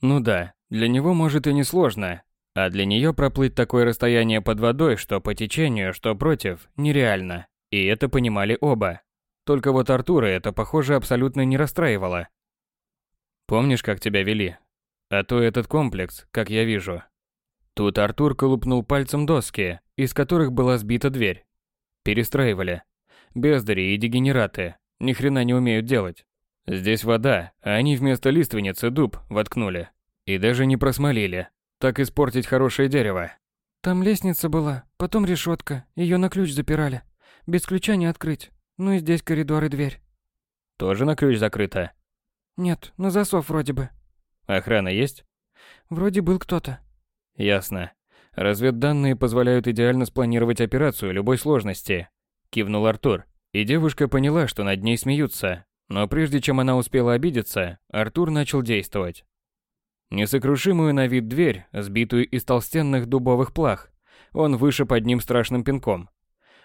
Ну да, для него может и не сложно, а для нее проплыть такое расстояние под водой, что по течению, что против, нереально. И это понимали оба. Только вот Артура это, похоже, абсолютно не расстраивало. Помнишь, как тебя вели? А то этот комплекс, как я вижу. Тут Артур колупнул пальцем доски, из которых была сбита дверь. Перестраивали. Бездари и дегенераты. Ни хрена не умеют делать. Здесь вода, а они вместо лиственницы дуб воткнули. И даже не просмолили. Так испортить хорошее дерево. Там лестница была, потом решетка, ее на ключ запирали. Без ключа не открыть. Ну и здесь коридор и дверь. Тоже на ключ закрыто? Нет, на засов вроде бы. Охрана есть? Вроде был кто-то. Ясно. Разведданные позволяют идеально спланировать операцию любой сложности. Кивнул Артур. И девушка поняла, что над ней смеются. Но прежде чем она успела обидеться, Артур начал действовать. Несокрушимую на вид дверь, сбитую из толстенных дубовых плах, он вышиб одним страшным пинком.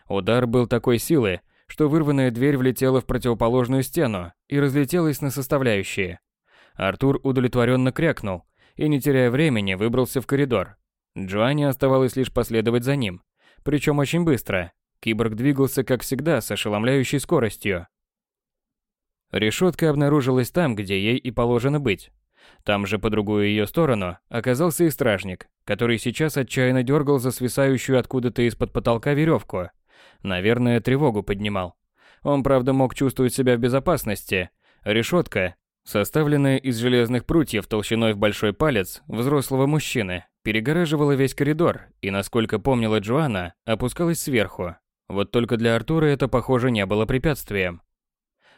Удар был такой силы, что вырванная дверь влетела в противоположную стену и разлетелась на составляющие. Артур удовлетворенно крякнул и, не теряя времени, выбрался в коридор. Джоанне оставалось лишь последовать за ним, причем очень быстро. Киборг двигался, как всегда, с ошеломляющей скоростью. Решетка обнаружилась там, где ей и положено быть. Там же по другую ее сторону оказался и стражник, который сейчас отчаянно дергал за свисающую откуда-то из-под потолка веревку. Наверное, тревогу поднимал. Он, правда, мог чувствовать себя в безопасности. Решетка, составленная из железных прутьев толщиной в большой палец взрослого мужчины, перегораживала весь коридор и, насколько помнила Джоанна, опускалась сверху. Вот только для Артура это, похоже, не было препятствием.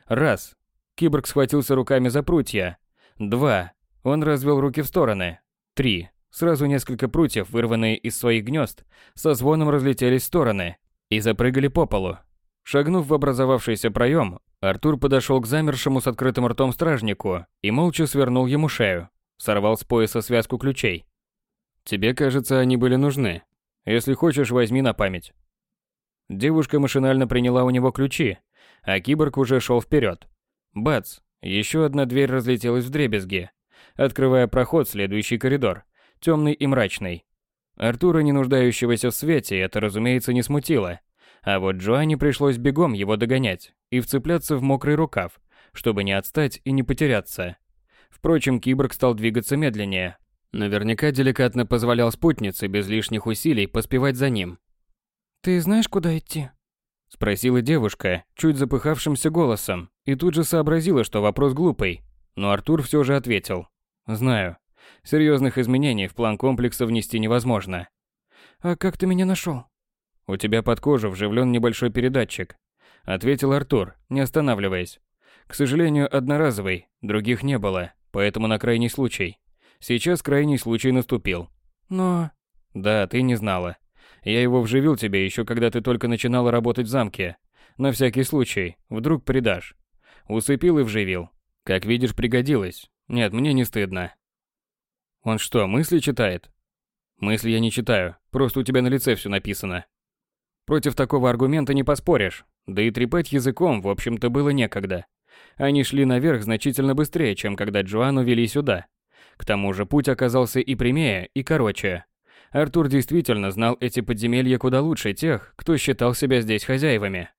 Раз. Киборг схватился руками за прутья. Два. Он развел руки в стороны. Три. Сразу несколько прутьев, вырванные из своих гнезд, со звоном разлетелись в стороны и запрыгали по полу. Шагнув в образовавшийся проем, Артур подошел к замершему с открытым ртом стражнику и молча свернул ему шею. Сорвал с пояса связку ключей. «Тебе, кажется, они были нужны. Если хочешь, возьми на память». Девушка машинально приняла у него ключи, а киборг уже шел вперед. Бац! Еще одна дверь разлетелась в дребезги, открывая проход в следующий коридор, темный и мрачный. Артура, не нуждающегося в свете, это, разумеется, не смутило. А вот Джоанне пришлось бегом его догонять и вцепляться в мокрый рукав, чтобы не отстать и не потеряться. Впрочем, киборг стал двигаться медленнее. Наверняка деликатно позволял спутнице без лишних усилий поспевать за ним. «Ты знаешь, куда идти?» Спросила девушка, чуть запыхавшимся голосом, и тут же сообразила, что вопрос глупый. Но Артур все же ответил. Знаю. Серьезных изменений в план комплекса внести невозможно. А как ты меня нашел? У тебя под кожу вживлен небольшой передатчик. Ответил Артур, не останавливаясь. К сожалению, одноразовый, других не было, поэтому на крайний случай. Сейчас крайний случай наступил. Но... Да, ты не знала. Я его вживил тебе еще когда ты только начинала работать в замке. На всякий случай, вдруг предашь. Усыпил и вживил. Как видишь, пригодилось. Нет, мне не стыдно. Он что, мысли читает? Мысли я не читаю, просто у тебя на лице все написано. Против такого аргумента не поспоришь. Да и трепать языком, в общем-то, было некогда. Они шли наверх значительно быстрее, чем когда Джоанну вели сюда. К тому же путь оказался и прямее, и короче. Артур действительно знал эти подземелья куда лучше тех, кто считал себя здесь хозяевами.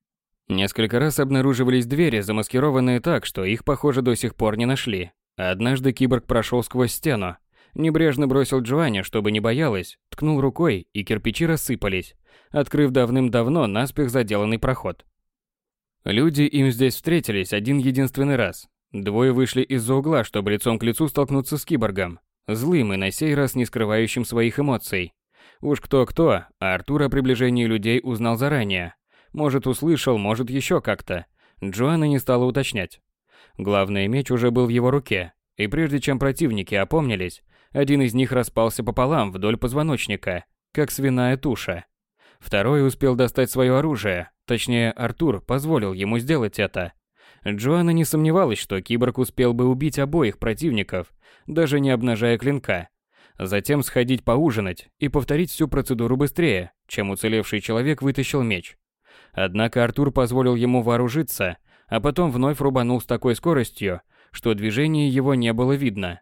Несколько раз обнаруживались двери, замаскированные так, что их, похоже, до сих пор не нашли. Однажды киборг прошел сквозь стену, небрежно бросил Джоанне, чтобы не боялась, ткнул рукой, и кирпичи рассыпались, открыв давным-давно наспех заделанный проход. Люди им здесь встретились один единственный раз. Двое вышли из-за угла, чтобы лицом к лицу столкнуться с киборгом, злым и на сей раз не скрывающим своих эмоций. Уж кто-кто, а Артур о приближении людей узнал заранее. Может, услышал, может, еще как-то. Джоанна не стала уточнять. Главный меч уже был в его руке, и прежде чем противники опомнились, один из них распался пополам вдоль позвоночника, как свиная туша. Второй успел достать свое оружие, точнее, Артур позволил ему сделать это. Джоанна не сомневалась, что киборг успел бы убить обоих противников, даже не обнажая клинка. Затем сходить поужинать и повторить всю процедуру быстрее, чем уцелевший человек вытащил меч. Однако Артур позволил ему вооружиться а потом вновь рубанул с такой скоростью, что движения его не было видно.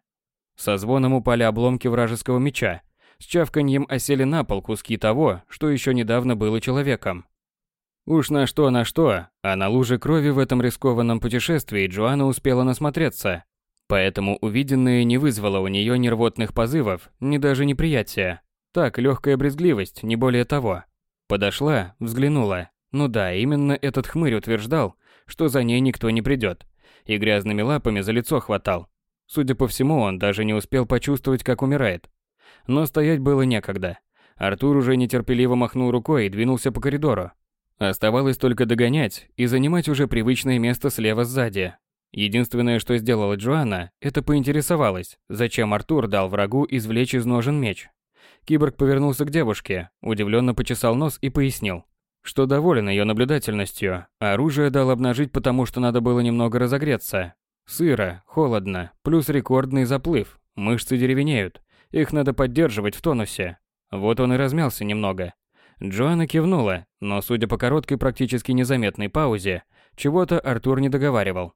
Со звоном упали обломки вражеского меча. С чавканьем осели на пол куски того, что еще недавно было человеком. Уж на что на что, а на луже крови в этом рискованном путешествии Джоанна успела насмотреться. Поэтому увиденное не вызвало у нее ни рвотных позывов, ни даже неприятия. Так, легкая брезгливость, не более того. Подошла, взглянула. Ну да, именно этот хмырь утверждал, что за ней никто не придет. И грязными лапами за лицо хватал. Судя по всему, он даже не успел почувствовать, как умирает. Но стоять было некогда. Артур уже нетерпеливо махнул рукой и двинулся по коридору. Оставалось только догонять и занимать уже привычное место слева сзади. Единственное, что сделала Джоанна, это поинтересовалась, зачем Артур дал врагу извлечь из ножен меч. Киборг повернулся к девушке, удивленно почесал нос и пояснил, что доволен ее наблюдательностью, а оружие дал обнажить, потому что надо было немного разогреться. Сыро, холодно, плюс рекордный заплыв, мышцы деревенеют, их надо поддерживать в тонусе. Вот он и размялся немного, Джоанна кивнула, но, судя по короткой, практически незаметной паузе, чего-то Артур не договаривал.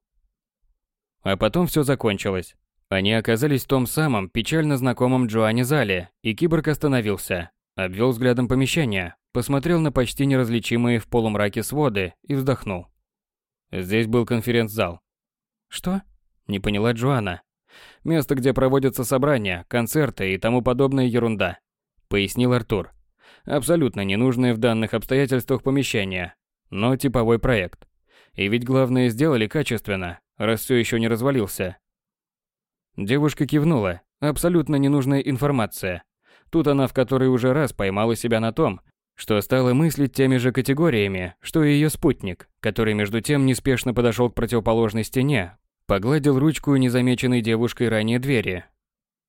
А потом все закончилось. Они оказались в том самом, печально знакомом Джоанне зале, и киборг остановился, обвел взглядом помещение, посмотрел на почти неразличимые в полумраке своды и вздохнул. Здесь был конференц-зал. «Что?» – не поняла Джоанна. «Место, где проводятся собрания, концерты и тому подобная ерунда», – пояснил Артур. Абсолютно ненужное в данных обстоятельствах помещение, но типовой проект. И ведь главное сделали качественно, раз все еще не развалился. Девушка кивнула. Абсолютно ненужная информация. Тут она в который уже раз поймала себя на том, что стала мыслить теми же категориями, что и ее спутник, который между тем неспешно подошел к противоположной стене, погладил ручку незамеченной девушкой ранее двери.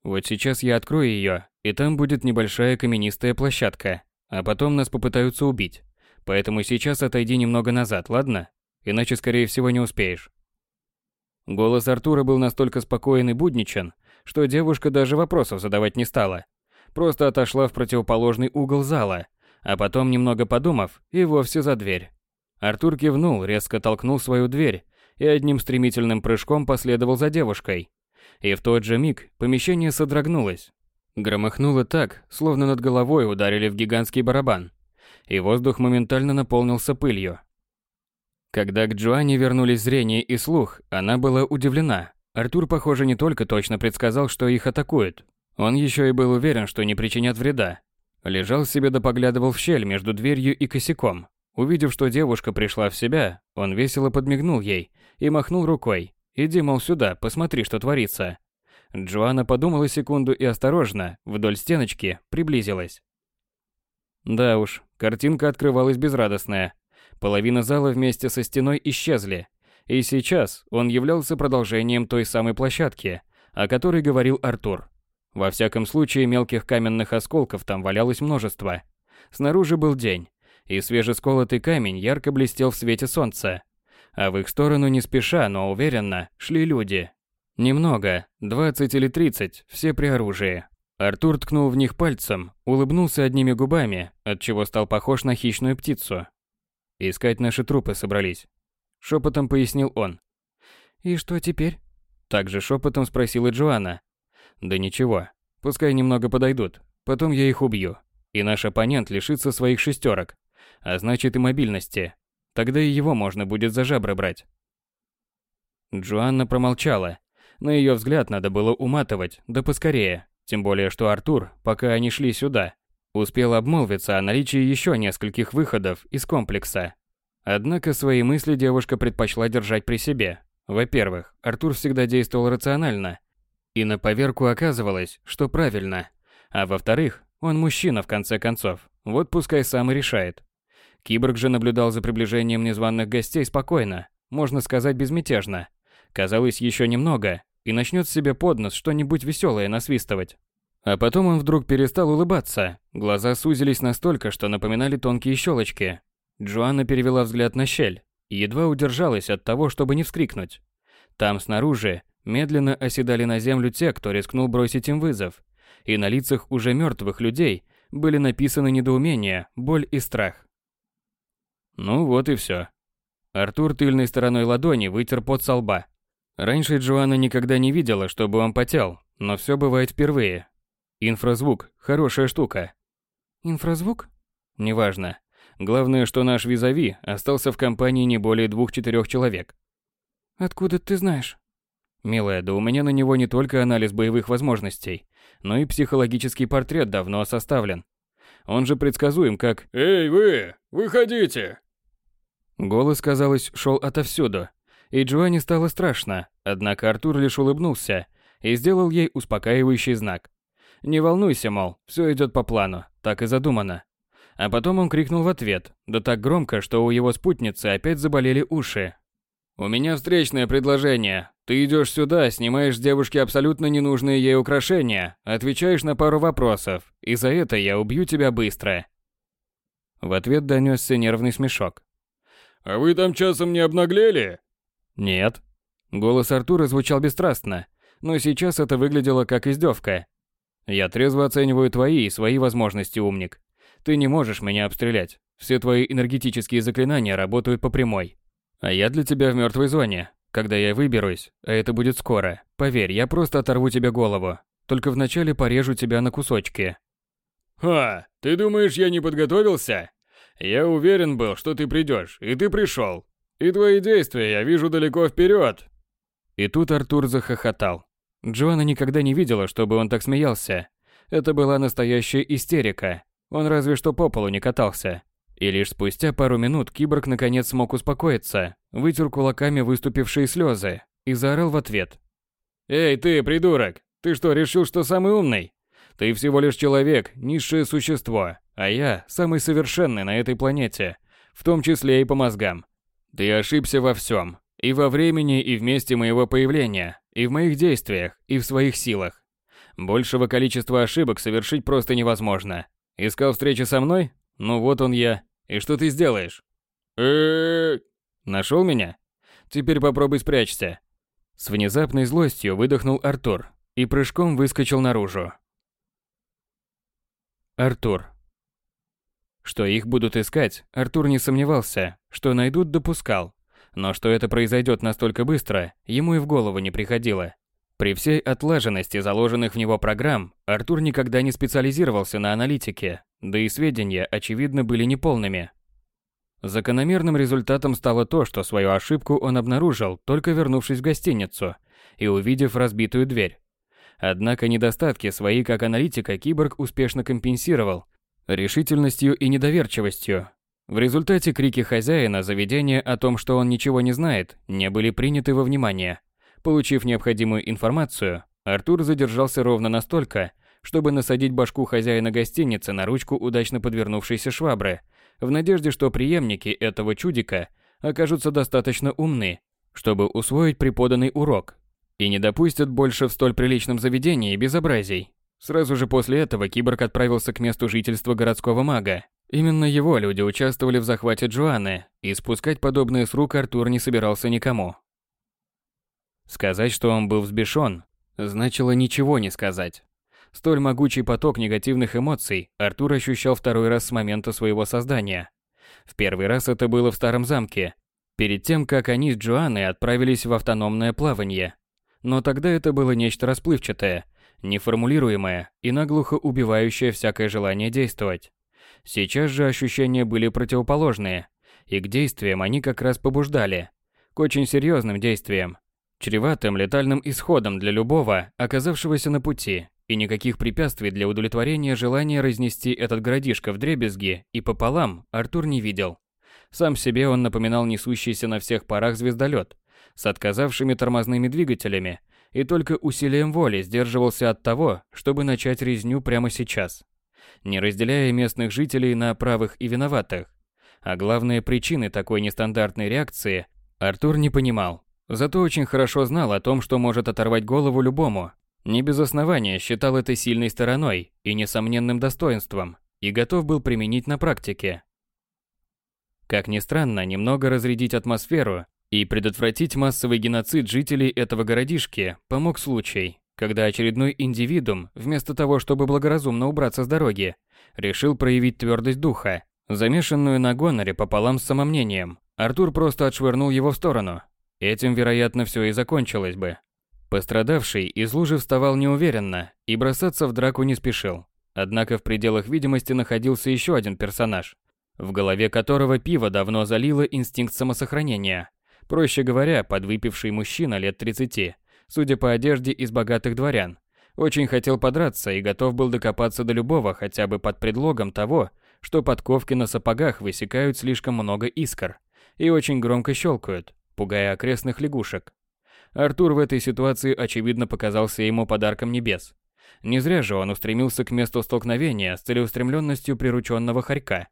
Вот сейчас я открою ее, и там будет небольшая каменистая площадка. А потом нас попытаются убить. Поэтому сейчас отойди немного назад, ладно? Иначе, скорее всего, не успеешь. Голос Артура был настолько спокоен и будничен, что девушка даже вопросов задавать не стала. Просто отошла в противоположный угол зала, а потом, немного подумав, и вовсе за дверь. Артур кивнул, резко толкнул свою дверь и одним стремительным прыжком последовал за девушкой. И в тот же миг помещение содрогнулось, Громыхнуло так, словно над головой ударили в гигантский барабан, и воздух моментально наполнился пылью. Когда к Джоанне вернулись зрение и слух, она была удивлена. Артур, похоже, не только точно предсказал, что их атакуют, он еще и был уверен, что не причинят вреда. Лежал себе да поглядывал в щель между дверью и косяком. Увидев, что девушка пришла в себя, он весело подмигнул ей и махнул рукой. «Иди, мол, сюда, посмотри, что творится». Джоанна подумала секунду и осторожно, вдоль стеночки, приблизилась. Да уж, картинка открывалась безрадостная. Половина зала вместе со стеной исчезли. И сейчас он являлся продолжением той самой площадки, о которой говорил Артур. Во всяком случае, мелких каменных осколков там валялось множество. Снаружи был день, и свежесколотый камень ярко блестел в свете солнца. А в их сторону не спеша, но уверенно шли люди, Немного, 20 или 30, все при оружии. Артур ткнул в них пальцем, улыбнулся одними губами, отчего стал похож на хищную птицу. Искать наши трупы собрались. Шепотом пояснил он. «И что теперь?» Также шепотом спросила Джоанна. «Да ничего, пускай немного подойдут, потом я их убью, и наш оппонент лишится своих шестерок, а значит и мобильности. Тогда и его можно будет за жабры брать». Джоанна промолчала, на ее взгляд надо было уматывать, да поскорее. Тем более, что Артур, пока они шли сюда, успел обмолвиться о наличии еще нескольких выходов из комплекса. Однако свои мысли девушка предпочла держать при себе. Во-первых, Артур всегда действовал рационально. И на поверку оказывалось, что правильно. А во-вторых, он мужчина в конце концов. Вот пускай сам и решает. Киборг же наблюдал за приближением незваных гостей спокойно, можно сказать безмятежно. Казалось, еще немного, и начнет себе под нос что-нибудь веселое насвистывать. А потом он вдруг перестал улыбаться. Глаза сузились настолько, что напоминали тонкие щелочки. Джоанна перевела взгляд на щель и едва удержалась от того, чтобы не вскрикнуть. Там снаружи медленно оседали на землю те, кто рискнул бросить им вызов. И на лицах уже мертвых людей были написаны недоумение, боль и страх. Ну вот и все. Артур тыльной стороной ладони вытер пот со лба Раньше Джоанна никогда не видела, чтобы он потел, но все бывает впервые. Инфразвук – хорошая штука. Инфразвук? Неважно. Главное, что наш визави остался в компании не более двух-четырех человек. Откуда ты знаешь? Милая, да у меня на него не только анализ боевых возможностей, но и психологический портрет давно составлен. Он же предсказуем как «Эй, вы! Выходите!» Голос, казалось, шел отовсюду, и Джоанне стало страшно, однако Артур лишь улыбнулся и сделал ей успокаивающий знак. «Не волнуйся, мол, все идет по плану, так и задумано». А потом он крикнул в ответ, да так громко, что у его спутницы опять заболели уши. «У меня встречное предложение. Ты идешь сюда, снимаешь с девушки абсолютно ненужные ей украшения, отвечаешь на пару вопросов, и за это я убью тебя быстро». В ответ донесся нервный смешок. «А вы там часом не обнаглели?» «Нет». Голос Артура звучал бесстрастно, но сейчас это выглядело как издевка. «Я трезво оцениваю твои и свои возможности, умник. Ты не можешь меня обстрелять. Все твои энергетические заклинания работают по прямой. А я для тебя в мертвой зоне. Когда я выберусь, а это будет скоро, поверь, я просто оторву тебе голову. Только вначале порежу тебя на кусочки. Ха, ты думаешь, я не подготовился? Я уверен был, что ты придешь, и ты пришел. И твои действия я вижу далеко вперед. И тут Артур захохотал. Джоанна никогда не видела, чтобы он так смеялся. Это была настоящая истерика. Он разве что по полу не катался. И лишь спустя пару минут киборг наконец смог успокоиться, вытер кулаками выступившие слезы и заорал в ответ. «Эй, ты, придурок! Ты что, решил, что самый умный? Ты всего лишь человек, низшее существо, а я самый совершенный на этой планете, в том числе и по мозгам. Ты ошибся во всем, и во времени, и в месте моего появления, и в моих действиях, и в своих силах. Большего количества ошибок совершить просто невозможно. Искал встречи со мной? Ну вот он я. И что ты сделаешь? Нашел меня? Теперь попробуй спрячься. С внезапной злостью выдохнул Артур и прыжком выскочил наружу. Артур. Что их будут искать, Артур не сомневался, что найдут допускал. Но что это произойдет настолько быстро, ему и в голову не приходило. При всей отлаженности заложенных в него программ, Артур никогда не специализировался на аналитике, да и сведения, очевидно, были неполными. Закономерным результатом стало то, что свою ошибку он обнаружил, только вернувшись в гостиницу и увидев разбитую дверь. Однако недостатки свои как аналитика киборг успешно компенсировал решительностью и недоверчивостью. В результате крики хозяина заведения о том, что он ничего не знает, не были приняты во внимание. Получив необходимую информацию, Артур задержался ровно настолько, чтобы насадить башку хозяина гостиницы на ручку удачно подвернувшейся швабры, в надежде, что преемники этого чудика окажутся достаточно умны, чтобы усвоить преподанный урок и не допустят больше в столь приличном заведении безобразий. Сразу же после этого киборг отправился к месту жительства городского мага. Именно его люди участвовали в захвате Джоанны, и спускать подобное с рук Артур не собирался никому. Сказать, что он был взбешен, значило ничего не сказать. Столь могучий поток негативных эмоций Артур ощущал второй раз с момента своего создания. В первый раз это было в старом замке, перед тем, как они с Джоанной отправились в автономное плавание. Но тогда это было нечто расплывчатое, неформулируемое и наглухо убивающее всякое желание действовать. Сейчас же ощущения были противоположные, и к действиям они как раз побуждали. К очень серьезным действиям, чреватым летальным исходом для любого, оказавшегося на пути, и никаких препятствий для удовлетворения желания разнести этот городишко в дребезги и пополам Артур не видел. Сам себе он напоминал несущийся на всех парах звездолет с отказавшими тормозными двигателями и только усилием воли сдерживался от того, чтобы начать резню прямо сейчас, не разделяя местных жителей на правых и виноватых. А главные причины такой нестандартной реакции Артур не понимал. Зато очень хорошо знал о том, что может оторвать голову любому, не без основания считал это сильной стороной и несомненным достоинством, и готов был применить на практике. Как ни странно, немного разрядить атмосферу и предотвратить массовый геноцид жителей этого городишки помог случай, когда очередной индивидуум, вместо того, чтобы благоразумно убраться с дороги, решил проявить твердость духа, замешанную на гоноре пополам с самомнением. Артур просто отшвырнул его в сторону. Этим, вероятно, все и закончилось бы. Пострадавший из лужи вставал неуверенно и бросаться в драку не спешил. Однако в пределах видимости находился еще один персонаж, в голове которого пиво давно залило инстинкт самосохранения. Проще говоря, подвыпивший мужчина лет 30, судя по одежде из богатых дворян, очень хотел подраться и готов был докопаться до любого хотя бы под предлогом того, что подковки на сапогах высекают слишком много искр и очень громко щелкают, пугая окрестных лягушек. Артур в этой ситуации очевидно показался ему подарком небес. Не зря же он устремился к месту столкновения с целеустремленностью прирученного хорька.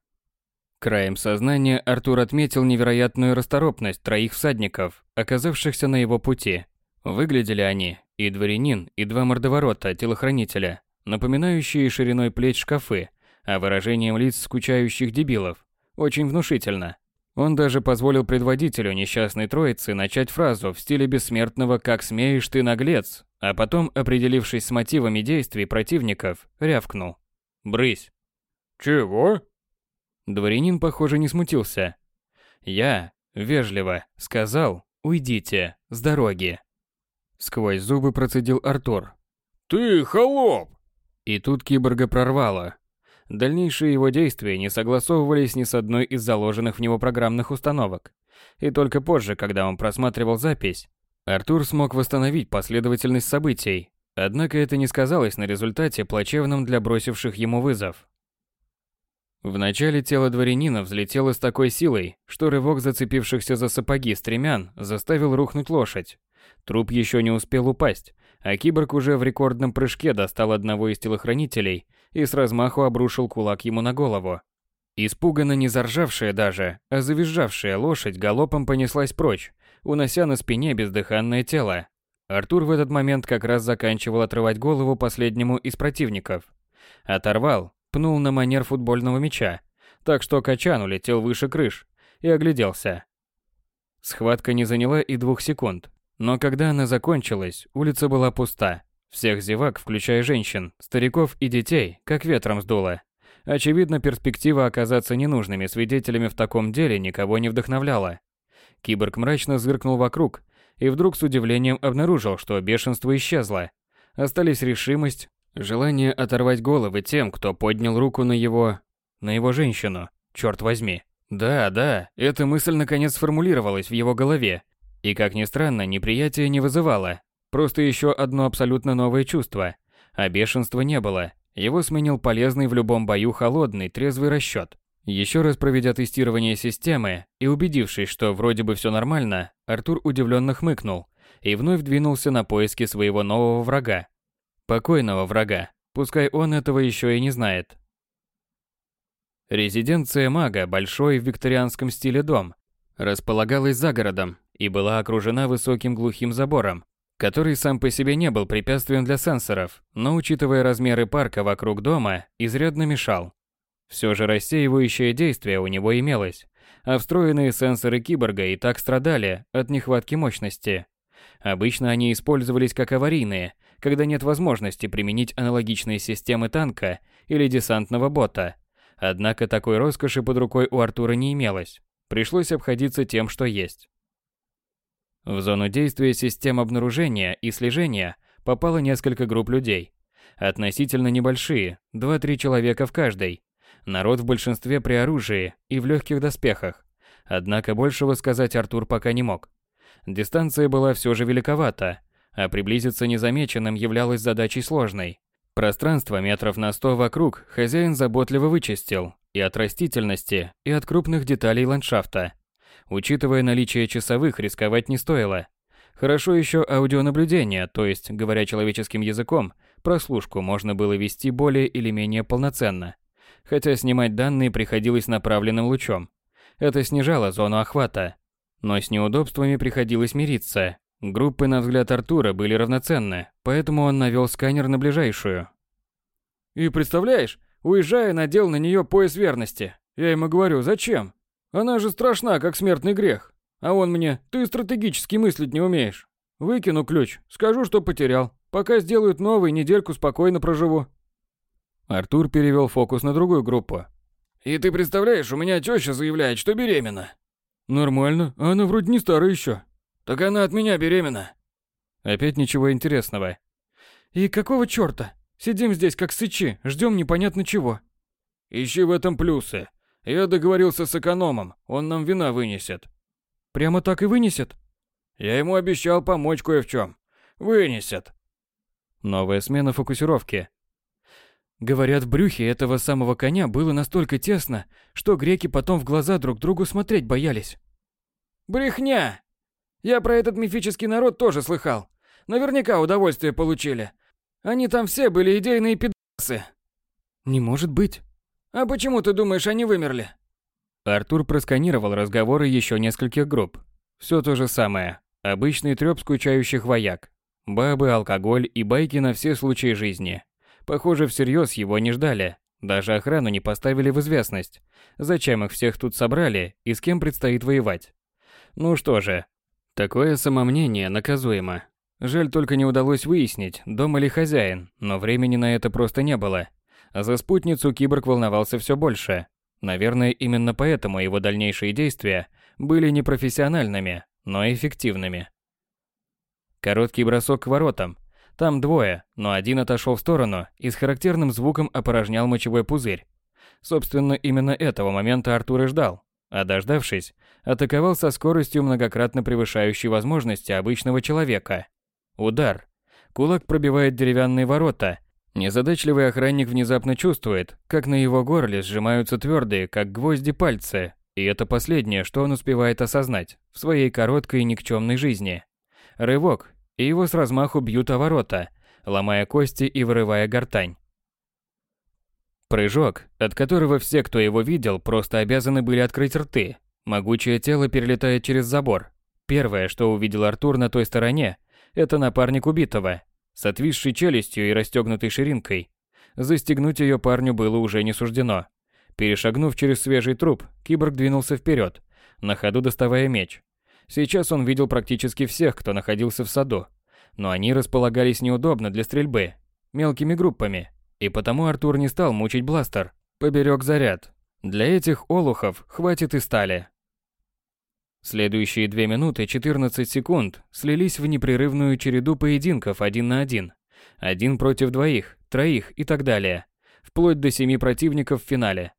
Краем сознания Артур отметил невероятную расторопность троих всадников, оказавшихся на его пути. Выглядели они, и дворянин, и два мордоворота телохранителя, напоминающие шириной плеч шкафы, а выражением лиц скучающих дебилов, очень внушительно. Он даже позволил предводителю несчастной троицы начать фразу в стиле бессмертного «как смеешь ты, наглец», а потом, определившись с мотивами действий противников, рявкнул. «Брысь!» «Чего?» Дворянин, похоже, не смутился. Я, вежливо, сказал «Уйдите, с дороги». Сквозь зубы процедил Артур. «Ты холоп!» И тут киборга прорвало. Дальнейшие его действия не согласовывались ни с одной из заложенных в него программных установок. И только позже, когда он просматривал запись, Артур смог восстановить последовательность событий. Однако это не сказалось на результате плачевном для бросивших ему вызов. Вначале тело дворянина взлетело с такой силой, что рывок зацепившихся за сапоги стремян заставил рухнуть лошадь. Труп еще не успел упасть, а киборг уже в рекордном прыжке достал одного из телохранителей и с размаху обрушил кулак ему на голову. Испуганно не заржавшая даже, а завизжавшая лошадь галопом понеслась прочь, унося на спине бездыханное тело. Артур в этот момент как раз заканчивал отрывать голову последнему из противников. Оторвал, пнул на манер футбольного мяча, так что Качан улетел выше крыш и огляделся. Схватка не заняла и двух секунд, но когда она закончилась, улица была пуста. Всех зевак, включая женщин, стариков и детей, как ветром сдуло. Очевидно, перспектива оказаться ненужными свидетелями в таком деле никого не вдохновляла. Киборг мрачно зыркнул вокруг и вдруг с удивлением обнаружил, что бешенство исчезло. Остались решимость, Желание оторвать головы тем, кто поднял руку на его... на его женщину. Черт возьми. Да, да, эта мысль наконец сформулировалась в его голове. И, как ни странно, неприятие не вызывало. Просто еще одно абсолютно новое чувство. А бешенства не было. Его сменил полезный в любом бою холодный, трезвый расчет. Еще раз проведя тестирование системы и убедившись, что вроде бы все нормально, Артур удивленно хмыкнул и вновь двинулся на поиски своего нового врага. Покойного врага, пускай он этого еще и не знает. Резиденция мага, большой в викторианском стиле дом, располагалась за городом и была окружена высоким глухим забором, который сам по себе не был препятствием для сенсоров, но учитывая размеры парка вокруг дома, изрядно мешал. Все же рассеивающее действие у него имелось, а встроенные сенсоры киборга и так страдали от нехватки мощности. Обычно они использовались как аварийные когда нет возможности применить аналогичные системы танка или десантного бота. Однако такой роскоши под рукой у Артура не имелось. Пришлось обходиться тем, что есть. В зону действия систем обнаружения и слежения попало несколько групп людей. Относительно небольшие, 2-3 человека в каждой. Народ в большинстве при оружии и в легких доспехах. Однако большего сказать Артур пока не мог. Дистанция была все же великовата, а приблизиться незамеченным являлось задачей сложной. Пространство метров на сто вокруг хозяин заботливо вычистил и от растительности, и от крупных деталей ландшафта. Учитывая наличие часовых, рисковать не стоило. Хорошо еще аудионаблюдение, то есть, говоря человеческим языком, прослушку можно было вести более или менее полноценно. Хотя снимать данные приходилось направленным лучом. Это снижало зону охвата. Но с неудобствами приходилось мириться, Группы, на взгляд Артура, были равноценны, поэтому он навел сканер на ближайшую. «И представляешь, уезжая, надел на нее пояс верности. Я ему говорю, зачем? Она же страшна, как смертный грех. А он мне, ты стратегически мыслить не умеешь. Выкину ключ, скажу, что потерял. Пока сделают новый, недельку спокойно проживу». Артур перевел фокус на другую группу. «И ты представляешь, у меня теща заявляет, что беременна». «Нормально, она вроде не старая еще. Так она от меня беременна. Опять ничего интересного. И какого чёрта? Сидим здесь как сычи, ждём непонятно чего. Ищи в этом плюсы. Я договорился с экономом, он нам вина вынесет. Прямо так и вынесет? Я ему обещал помочь кое в чем. Вынесет. Новая смена фокусировки. Говорят, в брюхе этого самого коня было настолько тесно, что греки потом в глаза друг другу смотреть боялись. Брехня! Я про этот мифический народ тоже слыхал. Наверняка удовольствие получили. Они там все были идейные пидасы. Не может быть. А почему ты думаешь, они вымерли? Артур просканировал разговоры еще нескольких групп. Все то же самое. Обычный трёп скучающих вояк. Бабы, алкоголь и байки на все случаи жизни. Похоже, всерьез его не ждали. Даже охрану не поставили в известность. Зачем их всех тут собрали и с кем предстоит воевать? Ну что же, такое самомнение наказуемо. Жаль только не удалось выяснить, дома ли хозяин, но времени на это просто не было. За спутницу киборг волновался все больше. Наверное, именно поэтому его дальнейшие действия были не профессиональными, но эффективными. Короткий бросок к воротам. Там двое, но один отошел в сторону и с характерным звуком опорожнял мочевой пузырь. Собственно, именно этого момента Артур и ждал, а дождавшись, атаковал со скоростью, многократно превышающей возможности обычного человека. Удар. Кулак пробивает деревянные ворота, Незадачливый охранник внезапно чувствует, как на его горле сжимаются твердые, как гвозди пальцы, и это последнее, что он успевает осознать в своей короткой и никчемной жизни. Рывок, и его с размаху бьют о ворота, ломая кости и вырывая гортань. Прыжок, от которого все, кто его видел, просто обязаны были открыть рты. Могучее тело перелетает через забор. Первое, что увидел Артур на той стороне, это напарник убитого, с отвисшей челюстью и расстегнутой ширинкой. Застегнуть ее парню было уже не суждено. Перешагнув через свежий труп, киборг двинулся вперед, на ходу доставая меч. Сейчас он видел практически всех, кто находился в саду, но они располагались неудобно для стрельбы, мелкими группами, и потому Артур не стал мучить бластер, поберег заряд. Для этих олухов хватит и стали. Следующие 2 минуты 14 секунд слились в непрерывную череду поединков один на один. Один против двоих, троих и так далее. Вплоть до семи противников в финале.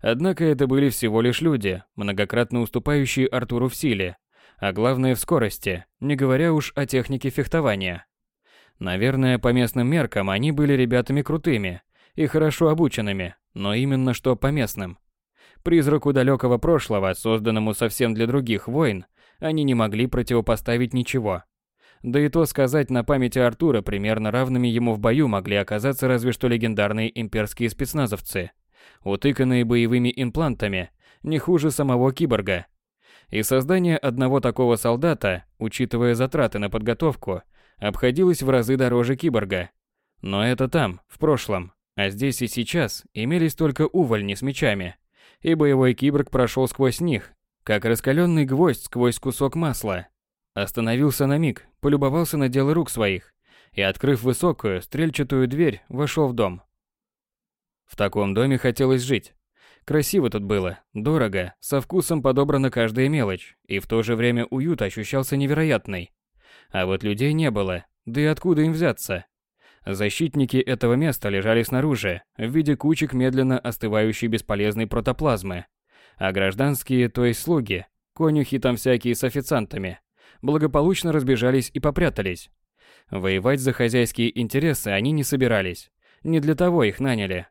Однако это были всего лишь люди, многократно уступающие Артуру в силе, а главное в скорости, не говоря уж о технике фехтования. Наверное, по местным меркам они были ребятами крутыми и хорошо обученными, но именно что по местным – Призраку далекого прошлого, созданному совсем для других войн, они не могли противопоставить ничего. Да и то сказать на памяти Артура примерно равными ему в бою могли оказаться разве что легендарные имперские спецназовцы, утыканные боевыми имплантами, не хуже самого киборга. И создание одного такого солдата, учитывая затраты на подготовку, обходилось в разы дороже киборга. Но это там, в прошлом, а здесь и сейчас имелись только увольни с мечами – и боевой киборг прошел сквозь них, как раскаленный гвоздь сквозь кусок масла. Остановился на миг, полюбовался на дело рук своих и, открыв высокую, стрельчатую дверь, вошел в дом. В таком доме хотелось жить. Красиво тут было, дорого, со вкусом подобрана каждая мелочь, и в то же время уют ощущался невероятный. А вот людей не было, да и откуда им взяться? Защитники этого места лежали снаружи, в виде кучек медленно остывающей бесполезной протоплазмы. А гражданские, то есть слуги, конюхи там всякие с официантами, благополучно разбежались и попрятались. Воевать за хозяйские интересы они не собирались. Не для того их наняли.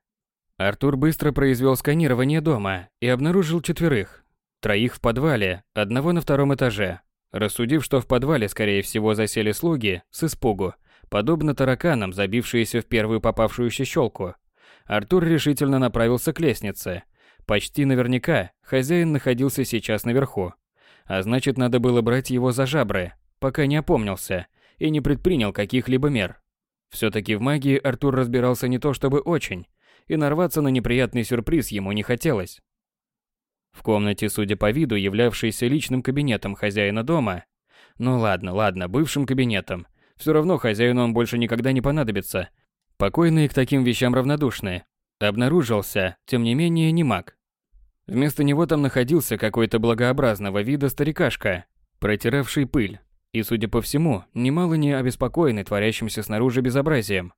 Артур быстро произвел сканирование дома и обнаружил четверых. Троих в подвале, одного на втором этаже. Рассудив, что в подвале, скорее всего, засели слуги, с испугу, подобно тараканам, забившиеся в первую попавшуюся щелку. Артур решительно направился к лестнице. Почти наверняка хозяин находился сейчас наверху. А значит, надо было брать его за жабры, пока не опомнился и не предпринял каких-либо мер. Все-таки в магии Артур разбирался не то чтобы очень, и нарваться на неприятный сюрприз ему не хотелось. В комнате, судя по виду, являвшейся личным кабинетом хозяина дома, ну ладно, ладно, бывшим кабинетом, все равно хозяину он больше никогда не понадобится. Покойные к таким вещам равнодушны. Обнаружился, тем не менее, не маг. Вместо него там находился какой-то благообразного вида старикашка, протиравший пыль. и, судя по всему, немало не обеспокоенный творящимся снаружи безобразием.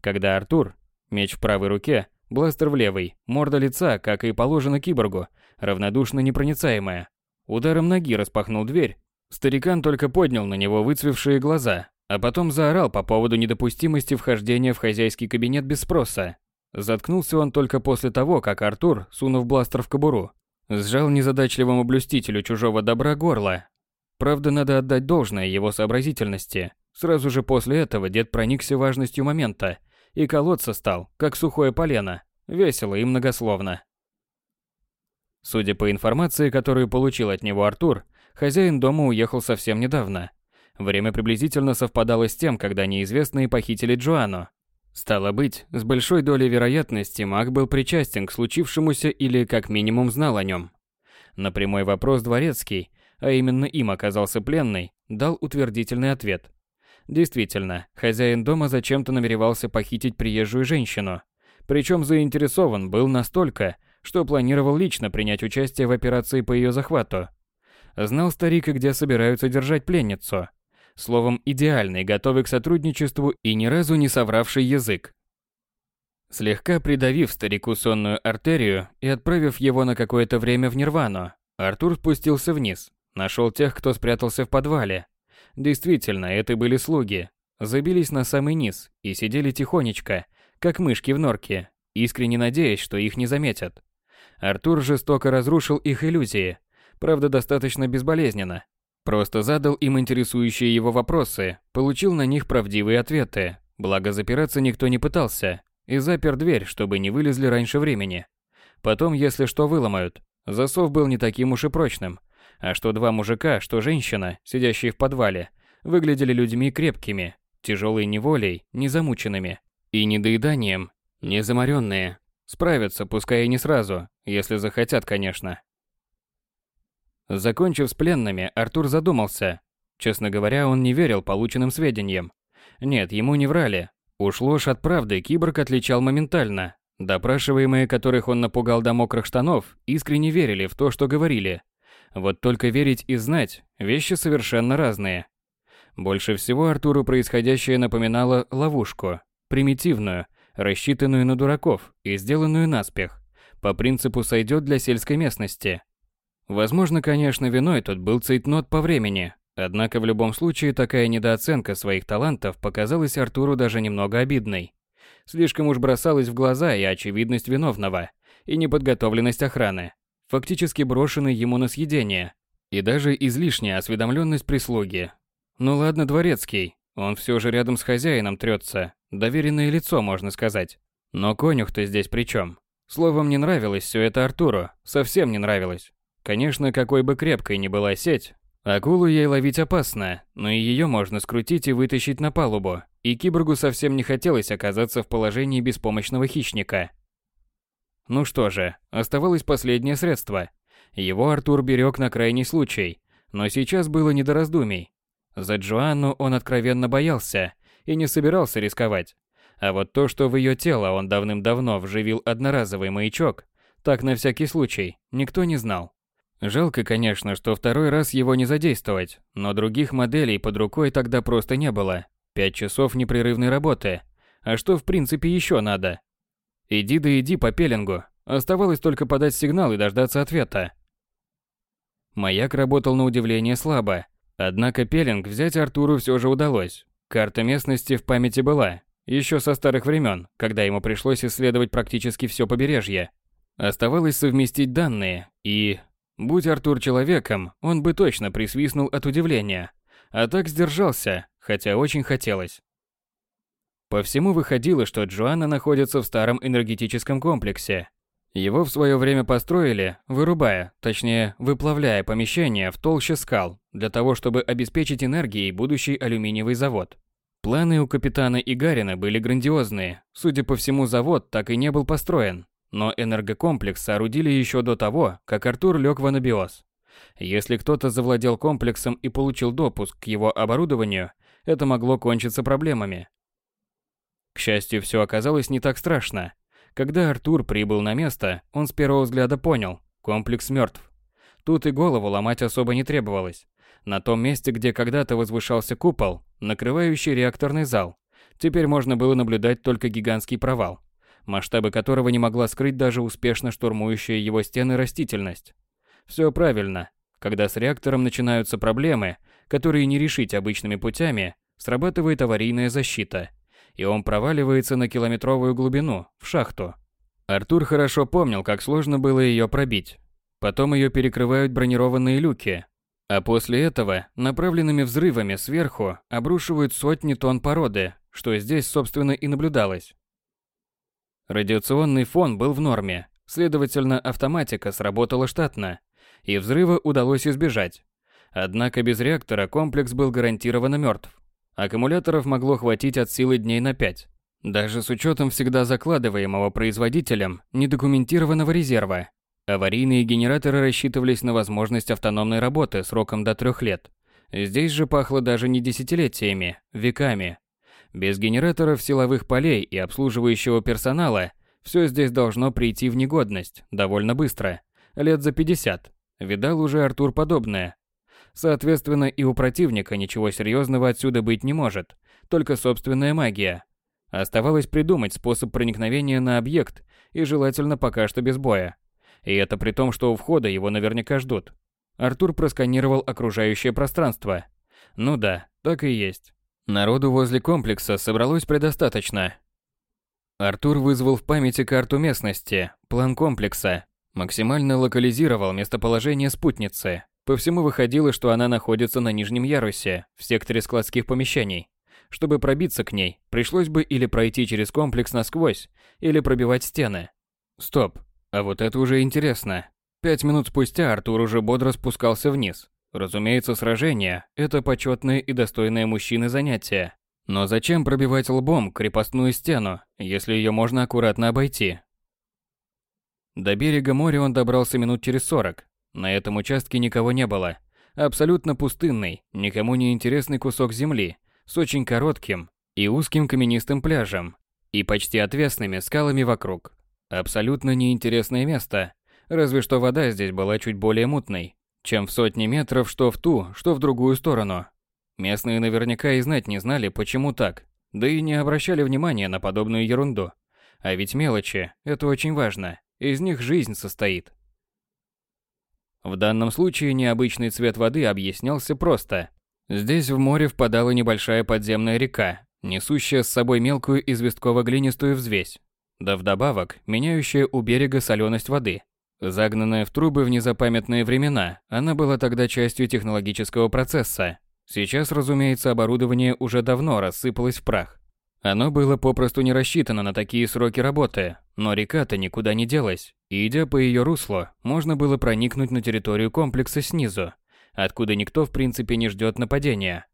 Когда Артур, меч в правой руке, бластер в левой, морда лица, как и положено киборгу, равнодушно непроницаемая, ударом ноги распахнул дверь, старикан только поднял на него выцвевшие глаза, а потом заорал по поводу недопустимости вхождения в хозяйский кабинет без спроса. Заткнулся он только после того, как Артур, сунув бластер в кобуру, сжал незадачливому блюстителю чужого добра горло. Правда, надо отдать должное его сообразительности. Сразу же после этого дед проникся важностью момента и колоться стал, как сухое полено, весело и многословно. Судя по информации, которую получил от него Артур, хозяин дома уехал совсем недавно. Время приблизительно совпадало с тем, когда неизвестные похитили Джоанну. Стало быть, с большой долей вероятности маг был причастен к случившемуся или как минимум знал о нем. На прямой вопрос дворецкий, а именно им оказался пленный, дал утвердительный ответ. Действительно, хозяин дома зачем-то намеревался похитить приезжую женщину. Причем заинтересован был настолько, что планировал лично принять участие в операции по ее захвату. Знал старик, где собираются держать пленницу. Словом, идеальный, готовый к сотрудничеству и ни разу не совравший язык. Слегка придавив старику сонную артерию и отправив его на какое-то время в нирвану, Артур спустился вниз, нашел тех, кто спрятался в подвале. Действительно, это были слуги. Забились на самый низ и сидели тихонечко, как мышки в норке, искренне надеясь, что их не заметят. Артур жестоко разрушил их иллюзии, правда достаточно безболезненно. Просто задал им интересующие его вопросы, получил на них правдивые ответы. Благо запираться никто не пытался. И запер дверь, чтобы не вылезли раньше времени. Потом, если что, выломают. Засов был не таким уж и прочным. А что два мужика, что женщина, сидящие в подвале, выглядели людьми крепкими, тяжелой неволей, незамученными. И недоеданием, не заморенные. Справятся, пускай и не сразу, если захотят, конечно. Закончив с пленными, Артур задумался. Честно говоря, он не верил полученным сведениям. Нет, ему не врали. Уж ложь от правды киборг отличал моментально. Допрашиваемые, которых он напугал до мокрых штанов, искренне верили в то, что говорили. Вот только верить и знать – вещи совершенно разные. Больше всего Артуру происходящее напоминало ловушку. Примитивную, рассчитанную на дураков и сделанную наспех. По принципу сойдет для сельской местности – Возможно, конечно, виной тут был цейтнот по времени, однако в любом случае такая недооценка своих талантов показалась Артуру даже немного обидной. Слишком уж бросалась в глаза и очевидность виновного, и неподготовленность охраны, фактически брошенной ему на съедение, и даже излишняя осведомленность прислуги. Ну ладно, дворецкий, он все же рядом с хозяином трется, доверенное лицо, можно сказать. Но конюх-то здесь при чем? Словом, не нравилось все это Артуру, совсем не нравилось. Конечно, какой бы крепкой ни была сеть, акулу ей ловить опасно, но и ее можно скрутить и вытащить на палубу, и киборгу совсем не хотелось оказаться в положении беспомощного хищника. Ну что же, оставалось последнее средство. Его Артур берег на крайний случай, но сейчас было не до раздумий. За Джоанну он откровенно боялся и не собирался рисковать. А вот то, что в ее тело он давным-давно вживил одноразовый маячок, так на всякий случай, никто не знал. Жалко, конечно, что второй раз его не задействовать, но других моделей под рукой тогда просто не было. Пять часов непрерывной работы. А что в принципе еще надо? Иди да иди по пеленгу. Оставалось только подать сигнал и дождаться ответа. Маяк работал на удивление слабо. Однако пеленг взять Артуру все же удалось. Карта местности в памяти была. Еще со старых времен, когда ему пришлось исследовать практически все побережье. Оставалось совместить данные и Будь Артур человеком, он бы точно присвистнул от удивления. А так сдержался, хотя очень хотелось. По всему выходило, что Джоанна находится в старом энергетическом комплексе. Его в свое время построили, вырубая, точнее, выплавляя помещение в толще скал, для того, чтобы обеспечить энергией будущий алюминиевый завод. Планы у капитана Игарина были грандиозные. Судя по всему, завод так и не был построен. Но энергокомплекс соорудили еще до того, как Артур лег в анабиоз. Если кто-то завладел комплексом и получил допуск к его оборудованию, это могло кончиться проблемами. К счастью, все оказалось не так страшно. Когда Артур прибыл на место, он с первого взгляда понял – комплекс мертв. Тут и голову ломать особо не требовалось. На том месте, где когда-то возвышался купол, накрывающий реакторный зал, теперь можно было наблюдать только гигантский провал, масштабы которого не могла скрыть даже успешно штурмующая его стены растительность. Все правильно. Когда с реактором начинаются проблемы, которые не решить обычными путями, срабатывает аварийная защита, и он проваливается на километровую глубину, в шахту. Артур хорошо помнил, как сложно было ее пробить. Потом ее перекрывают бронированные люки, а после этого направленными взрывами сверху обрушивают сотни тонн породы, что здесь, собственно, и наблюдалось. Радиационный фон был в норме, следовательно, автоматика сработала штатно, и взрыва удалось избежать. Однако без реактора комплекс был гарантированно мертв. Аккумуляторов могло хватить от силы дней на 5, даже с учетом всегда закладываемого производителем недокументированного резерва. Аварийные генераторы рассчитывались на возможность автономной работы сроком до трех лет. Здесь же пахло даже не десятилетиями, веками. Без генераторов силовых полей и обслуживающего персонала все здесь должно прийти в негодность довольно быстро, лет за 50. Видал уже Артур подобное. Соответственно, и у противника ничего серьезного отсюда быть не может, только собственная магия. Оставалось придумать способ проникновения на объект, и желательно пока что без боя. И это при том, что у входа его наверняка ждут. Артур просканировал окружающее пространство. Ну да, так и есть. Народу возле комплекса собралось предостаточно. Артур вызвал в памяти карту местности, план комплекса, максимально локализировал местоположение спутницы. По всему выходило, что она находится на нижнем ярусе, в секторе складских помещений. Чтобы пробиться к ней, пришлось бы или пройти через комплекс насквозь, или пробивать стены. Стоп, а вот это уже интересно. Пять минут спустя Артур уже бодро спускался вниз. Разумеется, сражение – это почетное и достойное мужчины занятие. Но зачем пробивать лбом крепостную стену, если ее можно аккуратно обойти? До берега моря он добрался минут через сорок. На этом участке никого не было. Абсолютно пустынный, никому не интересный кусок земли, с очень коротким и узким каменистым пляжем и почти отвесными скалами вокруг. Абсолютно неинтересное место, разве что вода здесь была чуть более мутной, чем в сотни метров что в ту, что в другую сторону. Местные наверняка и знать не знали, почему так, да и не обращали внимания на подобную ерунду. А ведь мелочи – это очень важно, из них жизнь состоит. В данном случае необычный цвет воды объяснялся просто. Здесь в море впадала небольшая подземная река, несущая с собой мелкую известково-глинистую взвесь, да вдобавок, меняющая у берега соленость воды. Загнанная в трубы в незапамятные времена, она была тогда частью технологического процесса. Сейчас, разумеется, оборудование уже давно рассыпалось в прах. Оно было попросту не рассчитано на такие сроки работы, но река-то никуда не делась, и идя по ее руслу, можно было проникнуть на территорию комплекса снизу, откуда никто в принципе не ждет нападения.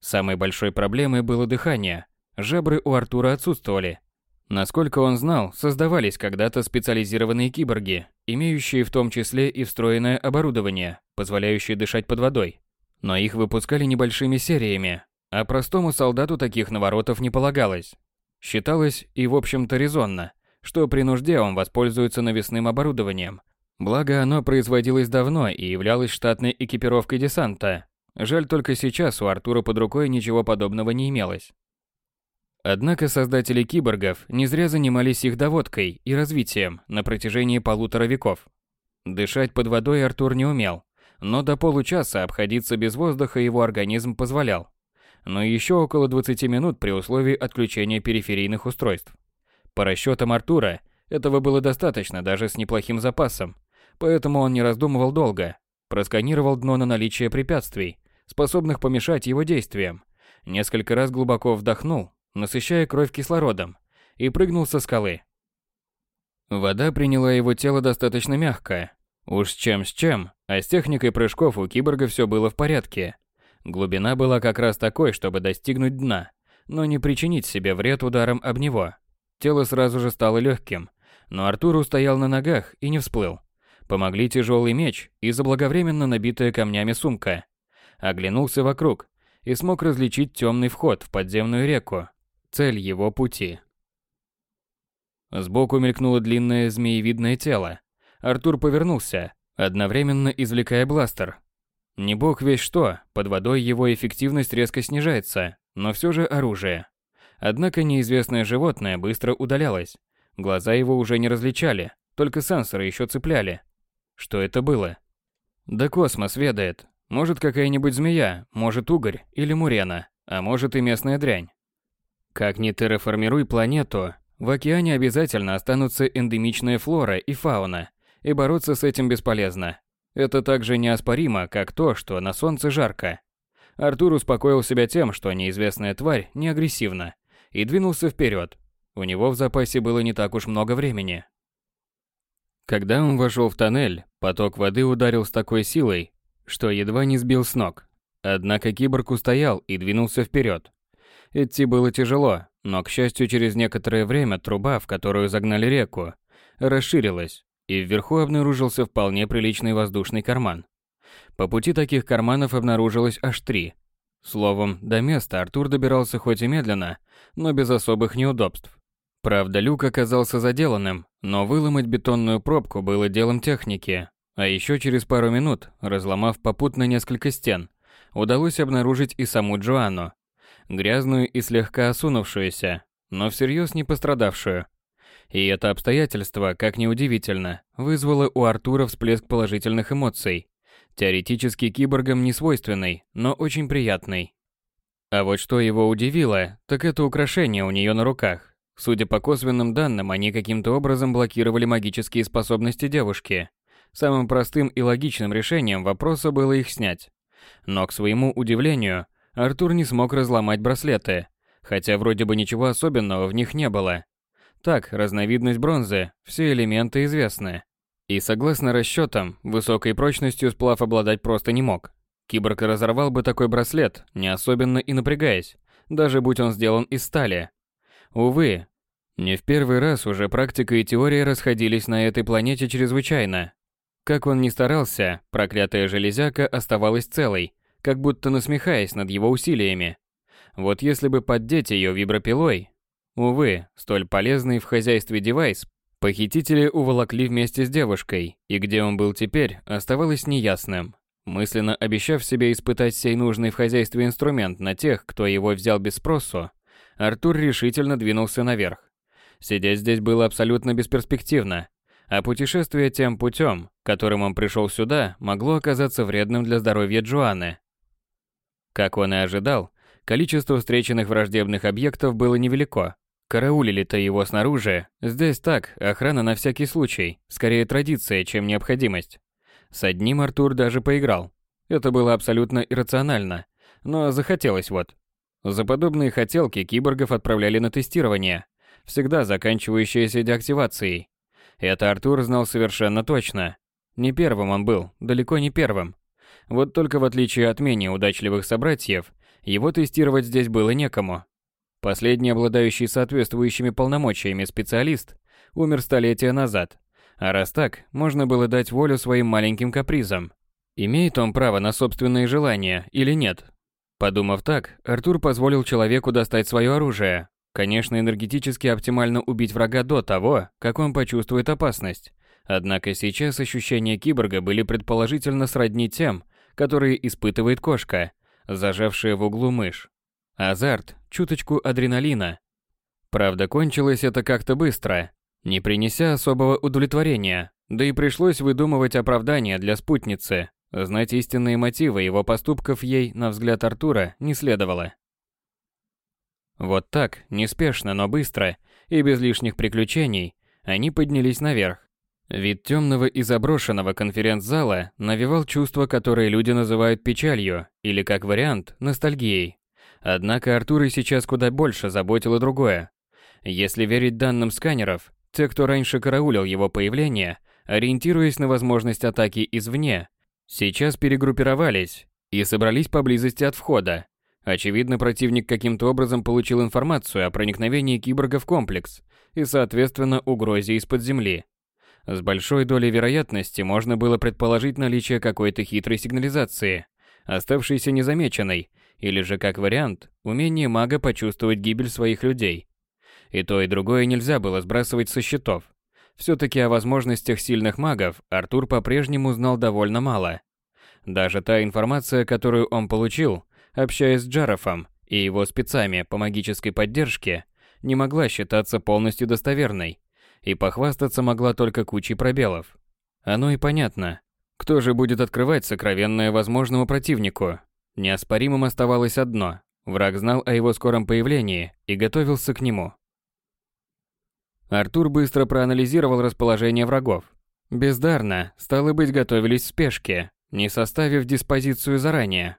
Самой большой проблемой было дыхание. Жабры у Артура отсутствовали, Насколько он знал, создавались когда-то специализированные киборги, имеющие в том числе и встроенное оборудование, позволяющее дышать под водой. Но их выпускали небольшими сериями, а простому солдату таких наворотов не полагалось. Считалось, и в общем-то резонно, что при нужде он воспользуется навесным оборудованием. Благо оно производилось давно и являлось штатной экипировкой десанта. Жаль только сейчас у Артура под рукой ничего подобного не имелось. Однако создатели киборгов не зря занимались их доводкой и развитием на протяжении полутора веков. Дышать под водой Артур не умел, но до получаса обходиться без воздуха его организм позволял. Но еще около 20 минут при условии отключения периферийных устройств. По расчетам Артура, этого было достаточно даже с неплохим запасом, поэтому он не раздумывал долго, просканировал дно на наличие препятствий, способных помешать его действиям, несколько раз глубоко вдохнул, насыщая кровь кислородом, и прыгнул со скалы. Вода приняла его тело достаточно мягко. Уж с чем с чем, а с техникой прыжков у киборга все было в порядке. Глубина была как раз такой, чтобы достигнуть дна, но не причинить себе вред ударом об него. Тело сразу же стало легким, но Артур устоял на ногах и не всплыл. Помогли тяжелый меч и заблаговременно набитая камнями сумка. Оглянулся вокруг и смог различить темный вход в подземную реку, цель его пути. Сбоку мелькнуло длинное змеевидное тело. Артур повернулся, одновременно извлекая бластер. Не бог весь что, под водой его эффективность резко снижается, но все же оружие. Однако неизвестное животное быстро удалялось. Глаза его уже не различали, только сенсоры еще цепляли. Что это было? Да космос ведает. Может какая-нибудь змея, может угорь или мурена, а может и местная дрянь. Как ни терраформируй планету, в океане обязательно останутся эндемичная флора и фауна, и бороться с этим бесполезно. Это так же неоспоримо, как то, что на солнце жарко. Артур успокоил себя тем, что неизвестная тварь не агрессивна, и двинулся вперед. У него в запасе было не так уж много времени. Когда он вошел в тоннель, поток воды ударил с такой силой, что едва не сбил с ног. Однако киборг устоял и двинулся вперед. Идти было тяжело, но, к счастью, через некоторое время труба, в которую загнали реку, расширилась, и вверху обнаружился вполне приличный воздушный карман. По пути таких карманов обнаружилось аж три. Словом, до места Артур добирался хоть и медленно, но без особых неудобств. Правда, люк оказался заделанным, но выломать бетонную пробку было делом техники. А еще через пару минут, разломав попутно несколько стен, удалось обнаружить и саму Джоанну. Грязную и слегка осунувшуюся, но всерьез не пострадавшую. И это обстоятельство, как ни удивительно, вызвало у Артура всплеск положительных эмоций. Теоретически киборгам не свойственный, но очень приятный. А вот что его удивило, так это украшение у нее на руках. Судя по косвенным данным, они каким-то образом блокировали магические способности девушки. Самым простым и логичным решением вопроса было их снять. Но, к своему удивлению, Артур не смог разломать браслеты, хотя вроде бы ничего особенного в них не было. Так, разновидность бронзы, все элементы известны. И согласно расчетам, высокой прочностью сплав обладать просто не мог. Киборг разорвал бы такой браслет, не особенно и напрягаясь, даже будь он сделан из стали. Увы, не в первый раз уже практика и теория расходились на этой планете чрезвычайно. Как он ни старался, проклятая железяка оставалась целой, как будто насмехаясь над его усилиями. Вот если бы поддеть ее вибропилой, Увы, столь полезный в хозяйстве девайс похитители уволокли вместе с девушкой, и где он был теперь, оставалось неясным. Мысленно обещав себе испытать сей нужный в хозяйстве инструмент на тех, кто его взял без спросу, Артур решительно двинулся наверх. Сидеть здесь было абсолютно бесперспективно, а путешествие тем путем, которым он пришел сюда, могло оказаться вредным для здоровья Джоанны. Как он и ожидал, количество встреченных враждебных объектов было невелико, Караулили-то его снаружи. Здесь так, охрана на всякий случай. Скорее традиция, чем необходимость. С одним Артур даже поиграл. Это было абсолютно иррационально. Но захотелось вот. За подобные хотелки киборгов отправляли на тестирование, всегда заканчивающееся деактивацией. Это Артур знал совершенно точно. Не первым он был, далеко не первым. Вот только в отличие от менее удачливых собратьев, его тестировать здесь было некому. Последний обладающий соответствующими полномочиями специалист умер столетия назад. А раз так, можно было дать волю своим маленьким капризам. Имеет он право на собственные желания или нет? Подумав так, Артур позволил человеку достать свое оружие. Конечно, энергетически оптимально убить врага до того, как он почувствует опасность. Однако сейчас ощущения киборга были предположительно сродни тем, которые испытывает кошка, зажавшая в углу мышь. Азарт, чуточку адреналина. Правда, кончилось это как-то быстро, не принеся особого удовлетворения, да и пришлось выдумывать оправдания для спутницы. Знать истинные мотивы его поступков ей, на взгляд Артура, не следовало. Вот так, неспешно, но быстро и без лишних приключений, они поднялись наверх. Вид темного и заброшенного конференц-зала навевал чувство, которое люди называют печалью, или, как вариант, ностальгией. Однако Артура сейчас куда больше заботило другое. Если верить данным сканеров, те, кто раньше караулил его появление, ориентируясь на возможность атаки извне, сейчас перегруппировались и собрались поблизости от входа. Очевидно, противник каким-то образом получил информацию о проникновении киборга в комплекс и, соответственно, угрозе из-под земли. С большой долей вероятности можно было предположить наличие какой-то хитрой сигнализации, оставшейся незамеченной или же, как вариант, умение мага почувствовать гибель своих людей. И то, и другое нельзя было сбрасывать со счетов. Все-таки о возможностях сильных магов Артур по-прежнему знал довольно мало. Даже та информация, которую он получил, общаясь с Джарафом и его спецами по магической поддержке, не могла считаться полностью достоверной, и похвастаться могла только кучей пробелов. Оно и понятно. Кто же будет открывать сокровенное возможному противнику? Неоспоримым оставалось одно. Враг знал о его скором появлении и готовился к нему. Артур быстро проанализировал расположение врагов. Бездарно, стало быть, готовились в спешке, не составив диспозицию заранее.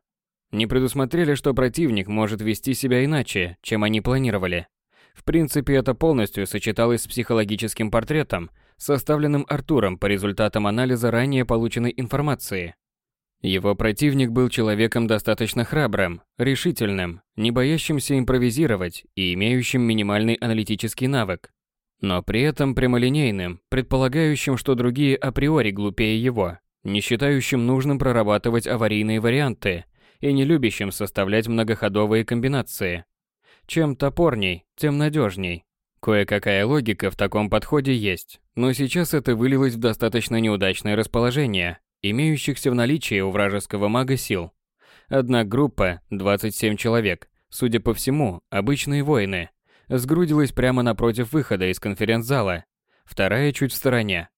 Не предусмотрели, что противник может вести себя иначе, чем они планировали. В принципе, это полностью сочеталось с психологическим портретом, составленным Артуром по результатам анализа ранее полученной информации. Его противник был человеком достаточно храбрым, решительным, не боящимся импровизировать и имеющим минимальный аналитический навык, но при этом прямолинейным, предполагающим, что другие априори глупее его, не считающим нужным прорабатывать аварийные варианты и не любящим составлять многоходовые комбинации. Чем топорней, тем надежней. Кое-какая логика в таком подходе есть, но сейчас это вылилось в достаточно неудачное расположение, имеющихся в наличии у вражеского мага сил. Одна группа, 27 человек, судя по всему, обычные воины, сгрудилась прямо напротив выхода из конференц-зала, вторая чуть в стороне.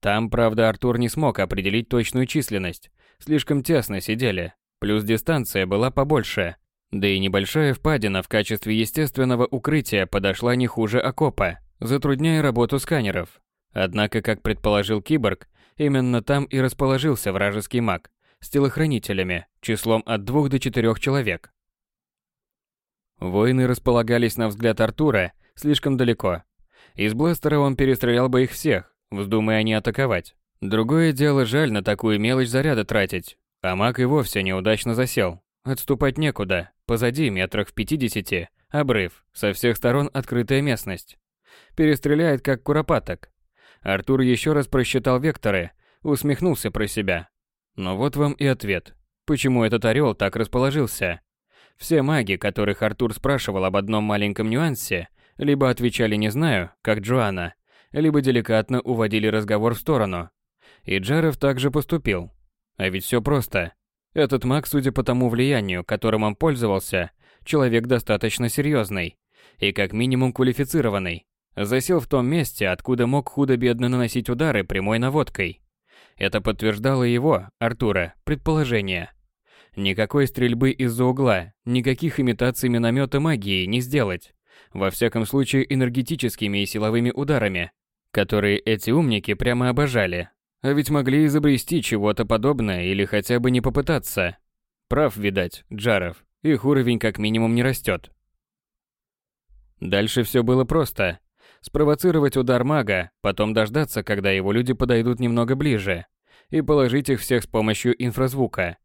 Там, правда, Артур не смог определить точную численность, слишком тесно сидели, плюс дистанция была побольше, да и небольшая впадина в качестве естественного укрытия подошла не хуже окопа, затрудняя работу сканеров. Однако, как предположил киборг, Именно там и расположился вражеский маг с телохранителями числом от двух до четырех человек. Воины располагались на взгляд Артура слишком далеко. Из бластера он перестрелял бы их всех, вздумая они атаковать. Другое дело, жаль на такую мелочь заряда тратить. А маг и вовсе неудачно засел. Отступать некуда. Позади, метрах в пятидесяти, обрыв, со всех сторон открытая местность. Перестреляет как куропаток, Артур еще раз просчитал векторы, усмехнулся про себя. Но вот вам и ответ. Почему этот орел так расположился? Все маги, которых Артур спрашивал об одном маленьком нюансе, либо отвечали «не знаю», как Джоанна, либо деликатно уводили разговор в сторону. И Джаров также поступил. А ведь все просто. Этот маг, судя по тому влиянию, которым он пользовался, человек достаточно серьезный и как минимум квалифицированный. Засел в том месте, откуда мог худо-бедно наносить удары прямой наводкой. Это подтверждало его, Артура, предположение. Никакой стрельбы из-за угла, никаких имитаций миномета магии не сделать. Во всяком случае энергетическими и силовыми ударами, которые эти умники прямо обожали. А ведь могли изобрести чего-то подобное или хотя бы не попытаться. Прав, видать, Джаров. Их уровень как минимум не растет. Дальше все было просто спровоцировать удар мага, потом дождаться, когда его люди подойдут немного ближе, и положить их всех с помощью инфразвука.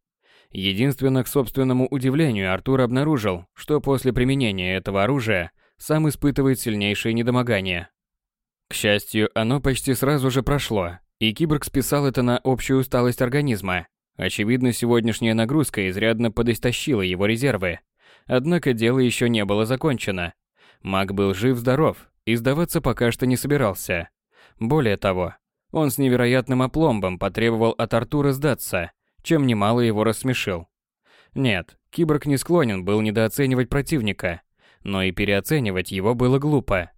Единственно, к собственному удивлению, Артур обнаружил, что после применения этого оружия сам испытывает сильнейшее недомогание. К счастью, оно почти сразу же прошло, и киборг списал это на общую усталость организма. Очевидно, сегодняшняя нагрузка изрядно подистощила его резервы. Однако дело еще не было закончено. Маг был жив-здоров и сдаваться пока что не собирался. Более того, он с невероятным опломбом потребовал от Артура сдаться, чем немало его рассмешил. Нет, киборг не склонен был недооценивать противника, но и переоценивать его было глупо.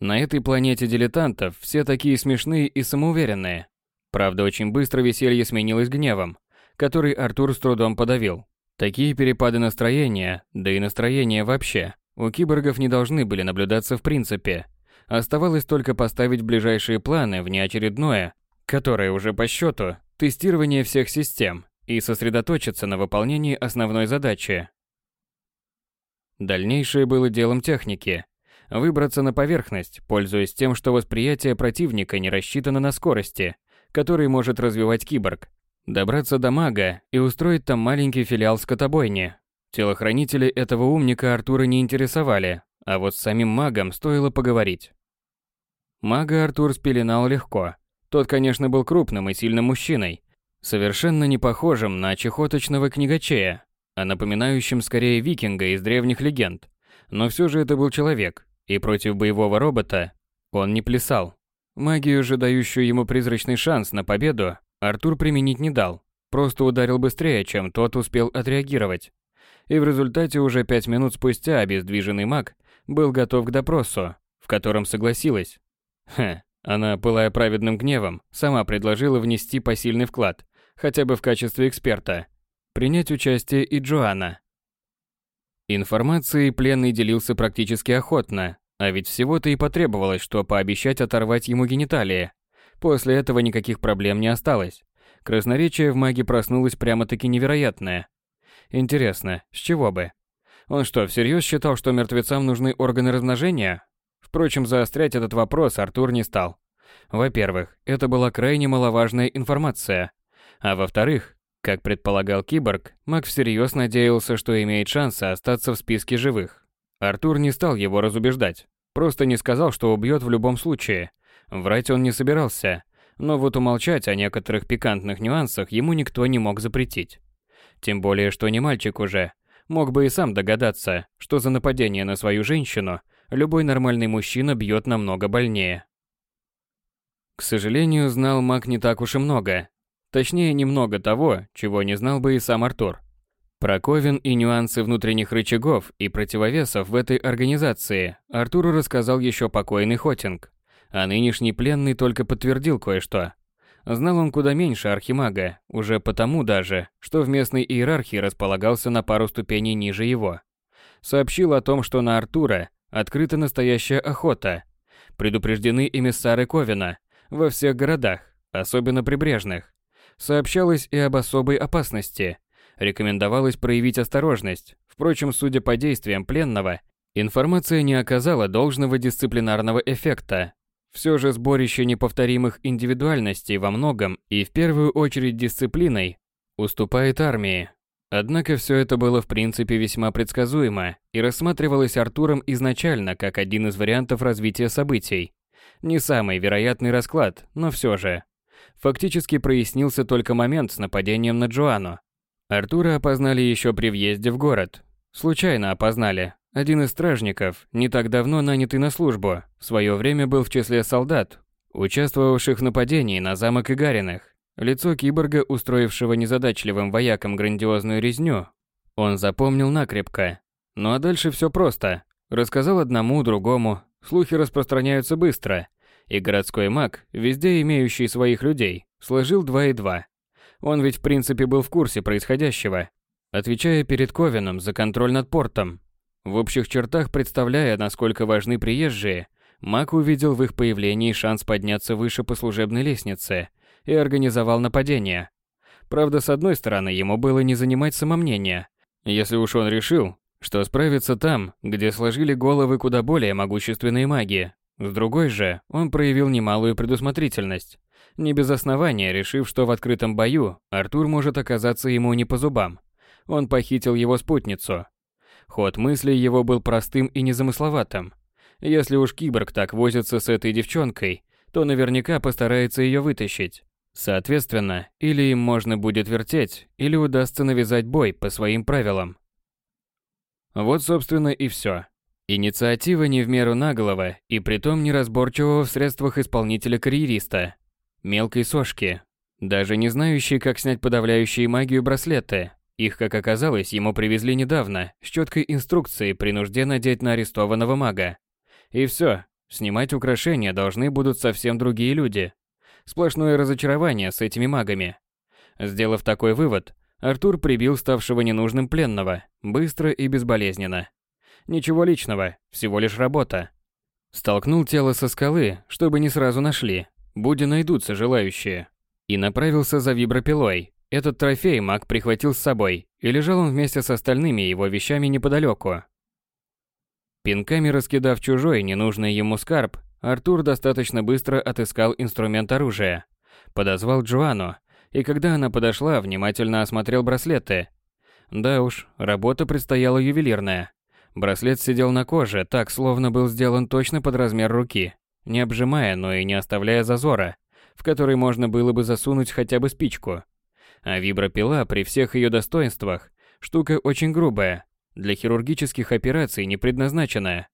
На этой планете дилетантов все такие смешные и самоуверенные. Правда, очень быстро веселье сменилось гневом, который Артур с трудом подавил. Такие перепады настроения, да и настроения вообще, у киборгов не должны были наблюдаться в принципе. Оставалось только поставить ближайшие планы в неочередное, которое уже по счету, тестирование всех систем, и сосредоточиться на выполнении основной задачи. Дальнейшее было делом техники. Выбраться на поверхность, пользуясь тем, что восприятие противника не рассчитано на скорости, который может развивать киборг. Добраться до мага и устроить там маленький филиал скотобойни, Телохранители этого умника Артура не интересовали, а вот с самим магом стоило поговорить. Мага Артур спеленал легко. Тот, конечно, был крупным и сильным мужчиной, совершенно не похожим на чехоточного книгачея, а напоминающим скорее викинга из древних легенд. Но все же это был человек, и против боевого робота он не плясал. Магию же, дающую ему призрачный шанс на победу, Артур применить не дал. просто ударил быстрее, чем тот успел отреагировать. И в результате уже пять минут спустя обездвиженный маг был готов к допросу, в котором согласилась. Хе, она, пылая праведным гневом, сама предложила внести посильный вклад, хотя бы в качестве эксперта. Принять участие и Джоанна. Информацией пленный делился практически охотно, а ведь всего-то и потребовалось, что пообещать оторвать ему гениталии. После этого никаких проблем не осталось. Красноречие в маге проснулось прямо-таки невероятное. Интересно, с чего бы? Он что, всерьез считал, что мертвецам нужны органы размножения? Впрочем, заострять этот вопрос Артур не стал. Во-первых, это была крайне маловажная информация. А во-вторых, как предполагал киборг, Мак всерьез надеялся, что имеет шансы остаться в списке живых. Артур не стал его разубеждать. Просто не сказал, что убьет в любом случае. Врать он не собирался. Но вот умолчать о некоторых пикантных нюансах ему никто не мог запретить. Тем более, что не мальчик уже. Мог бы и сам догадаться, что за нападение на свою женщину любой нормальный мужчина бьет намного больнее. К сожалению, знал маг не так уж и много. Точнее, немного того, чего не знал бы и сам Артур. Про Ковен и нюансы внутренних рычагов и противовесов в этой организации Артуру рассказал еще покойный Хотинг, а нынешний пленный только подтвердил кое-что. Знал он куда меньше архимага, уже потому даже, что в местной иерархии располагался на пару ступеней ниже его. Сообщил о том, что на Артура Открыта настоящая охота. Предупреждены эмиссары Ковина во всех городах, особенно прибрежных. Сообщалось и об особой опасности. Рекомендовалось проявить осторожность. Впрочем, судя по действиям пленного, информация не оказала должного дисциплинарного эффекта. Все же сборище неповторимых индивидуальностей во многом и в первую очередь дисциплиной уступает армии. Однако все это было в принципе весьма предсказуемо и рассматривалось Артуром изначально как один из вариантов развития событий. Не самый вероятный расклад, но все же. Фактически прояснился только момент с нападением на Джоанну. Артура опознали еще при въезде в город. Случайно опознали. Один из стражников, не так давно нанятый на службу, в свое время был в числе солдат, участвовавших в нападении на замок Игариных. Лицо киборга, устроившего незадачливым воякам грандиозную резню, он запомнил накрепко. Ну а дальше все просто. Рассказал одному, другому, слухи распространяются быстро, и городской маг, везде имеющий своих людей, сложил два и два. Он ведь в принципе был в курсе происходящего, отвечая перед Ковином за контроль над портом. В общих чертах представляя, насколько важны приезжие, маг увидел в их появлении шанс подняться выше по служебной лестнице – и организовал нападение. Правда, с одной стороны, ему было не занимать самомнение. Если уж он решил, что справится там, где сложили головы куда более могущественные маги. С другой же, он проявил немалую предусмотрительность. Не без основания, решив, что в открытом бою Артур может оказаться ему не по зубам. Он похитил его спутницу. Ход мыслей его был простым и незамысловатым. Если уж киборг так возится с этой девчонкой, то наверняка постарается ее вытащить. Соответственно, или им можно будет вертеть, или удастся навязать бой по своим правилам. Вот, собственно, и все. Инициатива не в меру наглого и притом неразборчивого в средствах исполнителя-карьериста. Мелкой сошки. Даже не знающий, как снять подавляющие магию браслеты. Их, как оказалось, ему привезли недавно, с четкой инструкцией при нужде надеть на арестованного мага. И все, снимать украшения должны будут совсем другие люди. Сплошное разочарование с этими магами. Сделав такой вывод, Артур прибил ставшего ненужным пленного, быстро и безболезненно. Ничего личного, всего лишь работа. Столкнул тело со скалы, чтобы не сразу нашли, будь найдутся желающие. И направился за вибропилой. Этот трофей маг прихватил с собой, и лежал он вместе с остальными его вещами неподалеку. Пинками раскидав чужой, ненужный ему скарб, Артур достаточно быстро отыскал инструмент оружия, подозвал Джоанну, и когда она подошла, внимательно осмотрел браслеты. Да уж, работа предстояла ювелирная. Браслет сидел на коже, так словно был сделан точно под размер руки, не обжимая, но и не оставляя зазора, в который можно было бы засунуть хотя бы спичку. А вибропила при всех ее достоинствах штука очень грубая, для хирургических операций не предназначенная.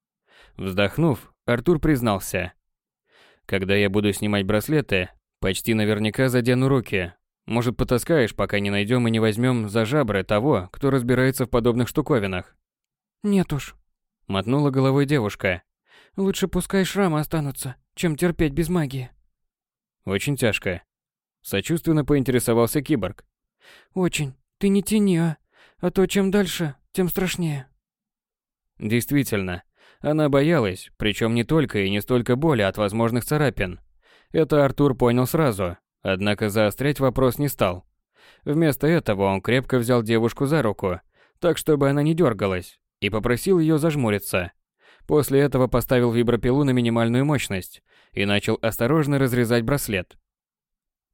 Вздохнув, Артур признался. Когда я буду снимать браслеты, почти наверняка задену руки. Может, потаскаешь, пока не найдем и не возьмем за жабры того, кто разбирается в подобных штуковинах? Нет уж. Мотнула головой девушка. Лучше пускай шрамы останутся, чем терпеть без магии. Очень тяжко. Сочувственно поинтересовался киборг. Очень. Ты не тяни, а? А то чем дальше, тем страшнее. Действительно, она боялась, причем не только и не столько боли от возможных царапин. Это Артур понял сразу, однако заострять вопрос не стал. Вместо этого он крепко взял девушку за руку, так чтобы она не дергалась, и попросил ее зажмуриться. После этого поставил вибропилу на минимальную мощность и начал осторожно разрезать браслет.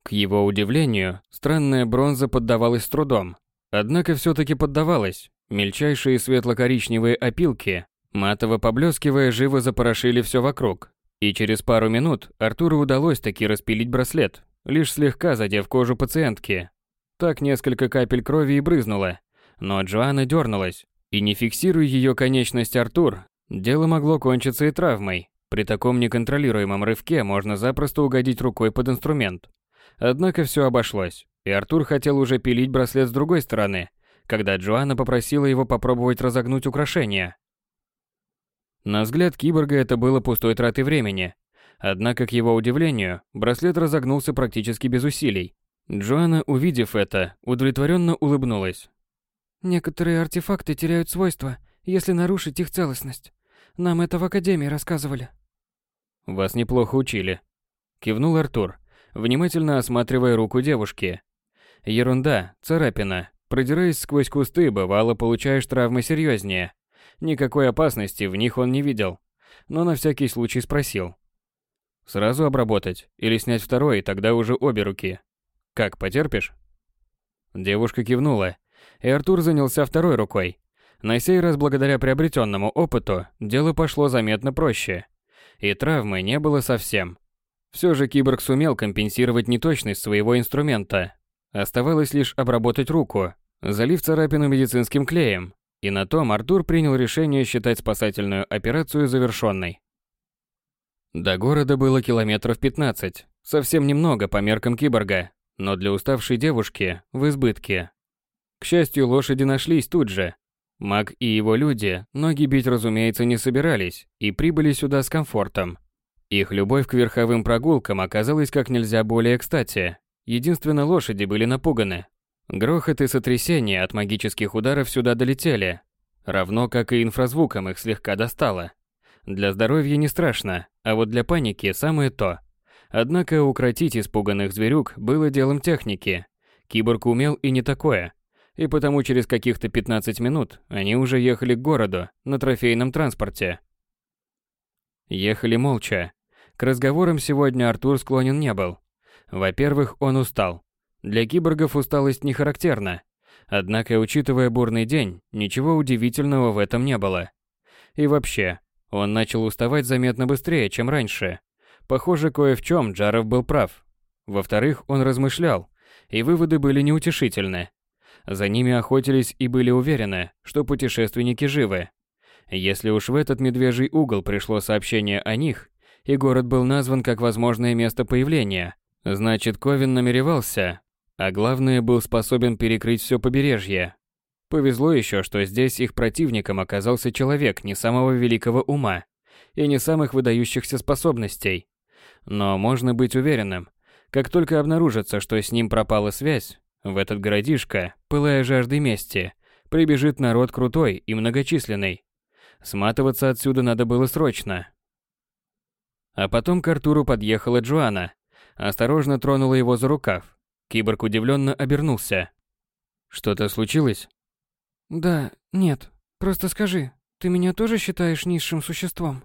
К его удивлению, странная бронза поддавалась с трудом. Однако все-таки поддавалась. Мельчайшие светло-коричневые опилки Матово поблескивая, живо запорошили все вокруг. И через пару минут Артуру удалось таки распилить браслет, лишь слегка задев кожу пациентки. Так несколько капель крови и брызнуло. Но Джоанна дернулась, и не фиксируя ее конечность Артур, дело могло кончиться и травмой. При таком неконтролируемом рывке можно запросто угодить рукой под инструмент. Однако все обошлось, и Артур хотел уже пилить браслет с другой стороны, когда Джоанна попросила его попробовать разогнуть украшение. На взгляд киборга это было пустой тратой времени. Однако, к его удивлению, браслет разогнулся практически без усилий. Джоанна, увидев это, удовлетворенно улыбнулась. «Некоторые артефакты теряют свойства, если нарушить их целостность. Нам это в Академии рассказывали». «Вас неплохо учили», – кивнул Артур, внимательно осматривая руку девушки. «Ерунда, царапина. Продираясь сквозь кусты, бывало, получаешь травмы серьезнее. Никакой опасности в них он не видел, но на всякий случай спросил. «Сразу обработать или снять второй, тогда уже обе руки? Как, потерпишь?» Девушка кивнула, и Артур занялся второй рукой. На сей раз, благодаря приобретенному опыту, дело пошло заметно проще. И травмы не было совсем. Все же киборг сумел компенсировать неточность своего инструмента. Оставалось лишь обработать руку, залив царапину медицинским клеем, и на том Артур принял решение считать спасательную операцию завершенной. До города было километров 15, совсем немного по меркам киборга, но для уставшей девушки в избытке. К счастью, лошади нашлись тут же. Маг и его люди ноги бить, разумеется, не собирались и прибыли сюда с комфортом. Их любовь к верховым прогулкам оказалась как нельзя более кстати. Единственно лошади были напуганы, Грохот и сотрясения от магических ударов сюда долетели, равно как и инфразвуком их слегка достало. Для здоровья не страшно, а вот для паники самое то. Однако укротить испуганных зверюк было делом техники. Киборг умел и не такое. И потому через каких-то 15 минут они уже ехали к городу на трофейном транспорте. Ехали молча. К разговорам сегодня Артур склонен не был. Во-первых, он устал. Для киборгов усталость не характерна. Однако, учитывая бурный день, ничего удивительного в этом не было. И вообще, он начал уставать заметно быстрее, чем раньше. Похоже, кое в чем Джаров был прав. Во-вторых, он размышлял, и выводы были неутешительны. За ними охотились и были уверены, что путешественники живы. Если уж в этот медвежий угол пришло сообщение о них, и город был назван как возможное место появления, значит Ковин намеревался, а главное, был способен перекрыть все побережье. Повезло еще, что здесь их противником оказался человек не самого великого ума и не самых выдающихся способностей. Но можно быть уверенным, как только обнаружится, что с ним пропала связь, в этот городишко, пылая жаждой мести, прибежит народ крутой и многочисленный. Сматываться отсюда надо было срочно. А потом к Артуру подъехала Джоанна, осторожно тронула его за рукав, Киборг удивленно обернулся. Что-то случилось? Да, нет. Просто скажи, ты меня тоже считаешь низшим существом?